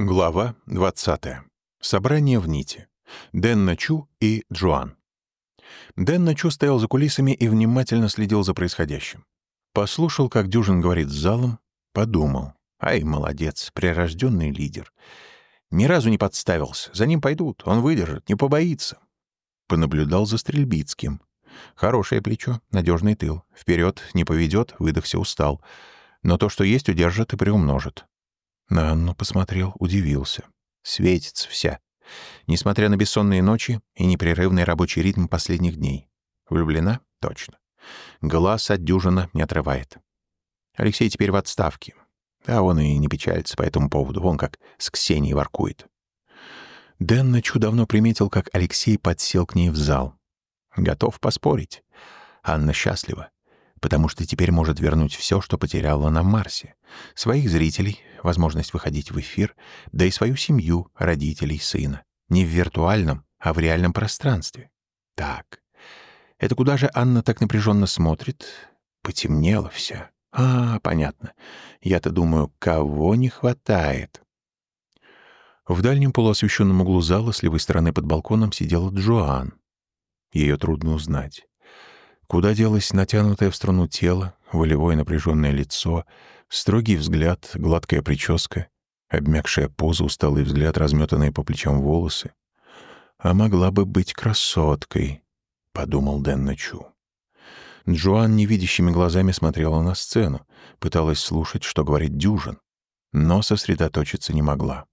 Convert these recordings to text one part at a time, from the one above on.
Глава 20. Собрание в Ните. Дэн Чу и Джоан. Дэн Чу стоял за кулисами и внимательно следил за происходящим. Послушал, как Дюжин говорит с залом, подумал. Ай, молодец, прирожденный лидер. Ни разу не подставился. За ним пойдут, он выдержит, не побоится. Понаблюдал за Стрельбицким. Хорошее плечо, надежный тыл. Вперед не поведет, выдохся, устал. Но то, что есть, удержит и приумножит. На Анну посмотрел, удивился. Светится вся. Несмотря на бессонные ночи и непрерывный рабочий ритм последних дней. Влюблена? Точно. Глаз от дюжина не отрывает. Алексей теперь в отставке. А он и не печалится по этому поводу. Он как с Ксенией воркует. Дэн Ночу давно приметил, как Алексей подсел к ней в зал. Готов поспорить. Анна счастлива потому что теперь может вернуть все, что потеряла на Марсе. Своих зрителей, возможность выходить в эфир, да и свою семью, родителей, сына. Не в виртуальном, а в реальном пространстве. Так, это куда же Анна так напряженно смотрит? Потемнела вся. А, понятно. Я-то думаю, кого не хватает? В дальнем полуосвещенном углу зала с левой стороны под балконом сидела Джоан. Ее трудно узнать. Куда делось натянутое в струну тело, волевое напряженное лицо, строгий взгляд, гладкая прическа, обмякшая поза, усталый взгляд, разметанные по плечам волосы. «А могла бы быть красоткой», — подумал Дэн Ночу. Джоан невидящими глазами смотрела на сцену, пыталась слушать, что говорит Дюжин, но сосредоточиться не могла.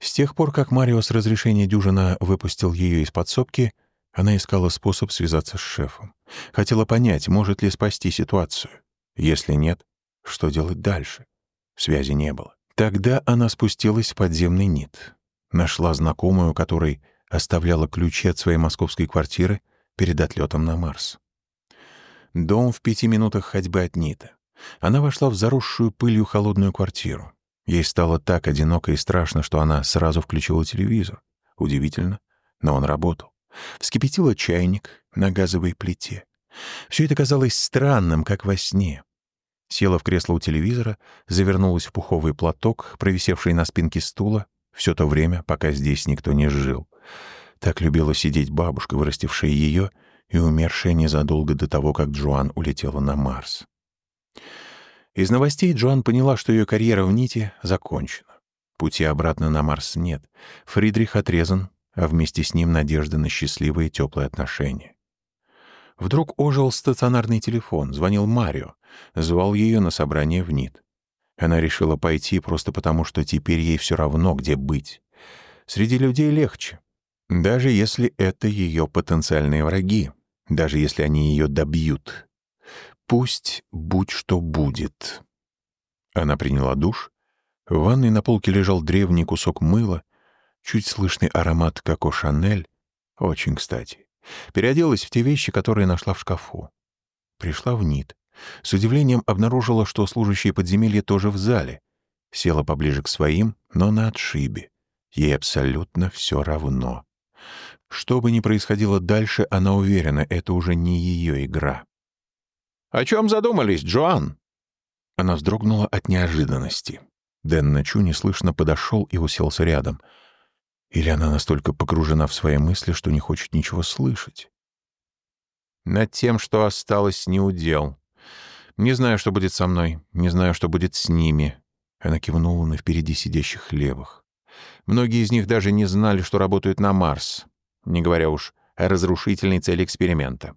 С тех пор, как Марио с разрешения Дюжина выпустил ее из подсобки, она искала способ связаться с шефом. Хотела понять, может ли спасти ситуацию. Если нет, что делать дальше? Связи не было. Тогда она спустилась в подземный НИТ. Нашла знакомую, которой оставляла ключи от своей московской квартиры перед отлетом на Марс. Дом в пяти минутах ходьбы от НИТа. Она вошла в заросшую пылью холодную квартиру. Ей стало так одиноко и страшно, что она сразу включила телевизор. Удивительно, но он работал. Вскипятила чайник на газовой плите. Все это казалось странным, как во сне. Села в кресло у телевизора, завернулась в пуховый платок, провисевший на спинке стула, все то время, пока здесь никто не жил. Так любила сидеть бабушка, вырастившая ее и умершая незадолго до того, как Джоан улетела на Марс. Из новостей Джоан поняла, что ее карьера в Ните закончена. Пути обратно на Марс нет. Фридрих отрезан, а вместе с ним надежда на счастливые теплые отношения. Вдруг ожил стационарный телефон, звонил Марио, звал ее на собрание в НИТ. Она решила пойти просто потому, что теперь ей все равно, где быть. Среди людей легче, даже если это ее потенциальные враги, даже если они ее добьют. Пусть будь что будет. Она приняла душ. В ванной на полке лежал древний кусок мыла, Чуть слышный аромат Коко Шанель. Очень кстати. Переоделась в те вещи, которые нашла в шкафу. Пришла в НИТ. С удивлением обнаружила, что служащие подземелья тоже в зале. Села поближе к своим, но на отшибе. Ей абсолютно все равно. Что бы ни происходило дальше, она уверена, это уже не ее игра. «О чем задумались, Джоан?» Она вздрогнула от неожиданности. Дэн Начу неслышно подошел и уселся рядом — или она настолько погружена в свои мысли, что не хочет ничего слышать? Над тем, что осталось, не удел. Не знаю, что будет со мной, не знаю, что будет с ними. Она кивнула на впереди сидящих левых. Многие из них даже не знали, что работают на Марс, не говоря уж о разрушительной цели эксперимента.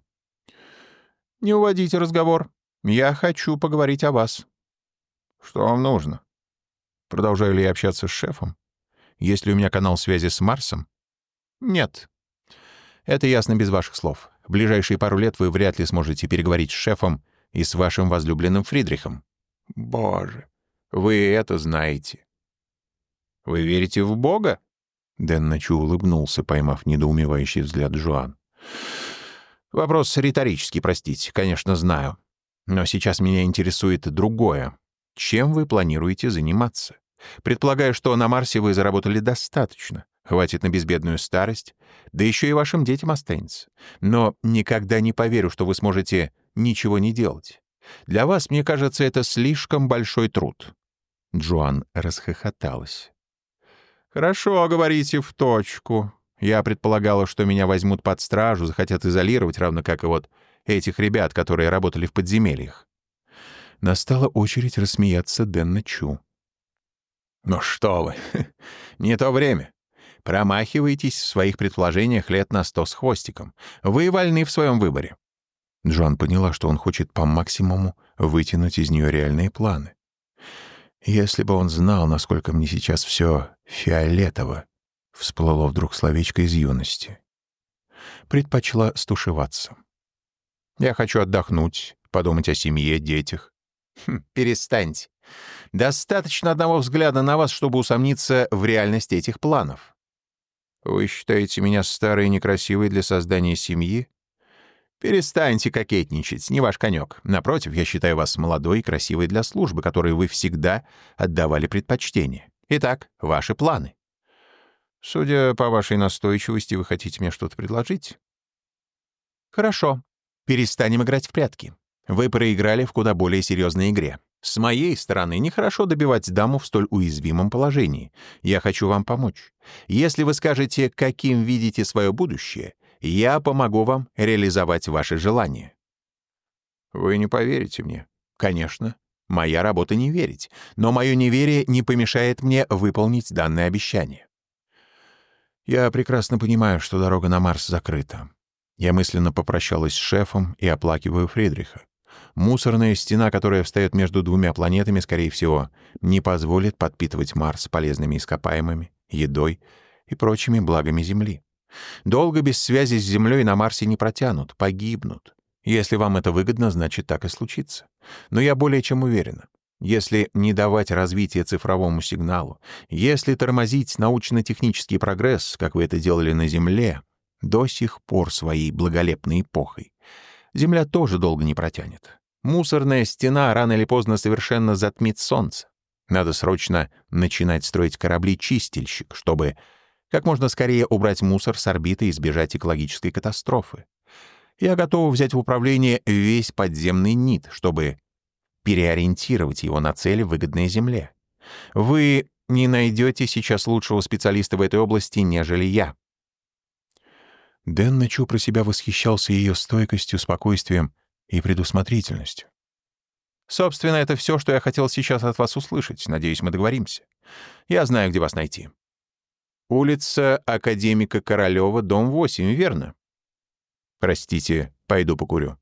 «Не уводите разговор. Я хочу поговорить о вас». «Что вам нужно?» Продолжаю ли я общаться с шефом? Есть ли у меня канал связи с Марсом? Нет. Это ясно без ваших слов. В ближайшие пару лет вы вряд ли сможете переговорить с шефом и с вашим возлюбленным Фридрихом. Боже, вы это знаете. Вы верите в Бога? Дэн Начу улыбнулся, поймав недоумевающий взгляд Жуан. Вопрос риторический, простите, конечно, знаю. Но сейчас меня интересует другое. Чем вы планируете заниматься? Предполагаю, что на Марсе вы заработали достаточно. Хватит на безбедную старость. Да еще и вашим детям останется. Но никогда не поверю, что вы сможете ничего не делать. Для вас, мне кажется, это слишком большой труд». Джоан расхохоталась. «Хорошо, говорите, в точку. Я предполагала, что меня возьмут под стражу, захотят изолировать, равно как и вот этих ребят, которые работали в подземельях». Настала очередь рассмеяться Дэнна Чу. «Ну что вы, не то время. Промахиваетесь в своих предположениях лет на сто с хвостиком. Вы вольны в своем выборе». Джоан поняла, что он хочет по максимуму вытянуть из нее реальные планы. «Если бы он знал, насколько мне сейчас все фиолетово», — всплыло вдруг словечко из юности. Предпочла стушеваться. «Я хочу отдохнуть, подумать о семье, детях». Хм, «Перестаньте. Достаточно одного взгляда на вас, чтобы усомниться в реальности этих планов. Вы считаете меня старой и некрасивой для создания семьи? Перестаньте кокетничать, не ваш конек. Напротив, я считаю вас молодой и красивой для службы, которой вы всегда отдавали предпочтение. Итак, ваши планы. Судя по вашей настойчивости, вы хотите мне что-то предложить? Хорошо. Перестанем играть в прятки. Вы проиграли в куда более серьезной игре. С моей стороны, нехорошо добивать даму в столь уязвимом положении. Я хочу вам помочь. Если вы скажете, каким видите свое будущее, я помогу вам реализовать ваши желания. Вы не поверите мне. Конечно, моя работа не верить, но мое неверие не помешает мне выполнить данное обещание. Я прекрасно понимаю, что дорога на Марс закрыта. Я мысленно попрощалась с шефом и оплакиваю Фридриха. Мусорная стена, которая встает между двумя планетами, скорее всего, не позволит подпитывать Марс полезными ископаемыми, едой и прочими благами Земли. Долго без связи с Землей на Марсе не протянут, погибнут. Если вам это выгодно, значит, так и случится. Но я более чем уверена. Если не давать развития цифровому сигналу, если тормозить научно-технический прогресс, как вы это делали на Земле, до сих пор своей благолепной эпохой, Земля тоже долго не протянет. Мусорная стена рано или поздно совершенно затмит солнце. Надо срочно начинать строить корабли-чистильщик, чтобы как можно скорее убрать мусор с орбиты и избежать экологической катастрофы. Я готова взять в управление весь подземный НИТ, чтобы переориентировать его на цели, выгодные Земле. Вы не найдете сейчас лучшего специалиста в этой области, нежели я. Дэн Начу про себя восхищался ее стойкостью, спокойствием и предусмотрительностью. «Собственно, это все, что я хотел сейчас от вас услышать. Надеюсь, мы договоримся. Я знаю, где вас найти. Улица Академика Королева, дом 8, верно?» «Простите, пойду покурю».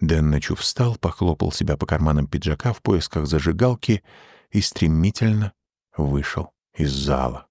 Дэн Начу встал, похлопал себя по карманам пиджака в поисках зажигалки и стремительно вышел из зала.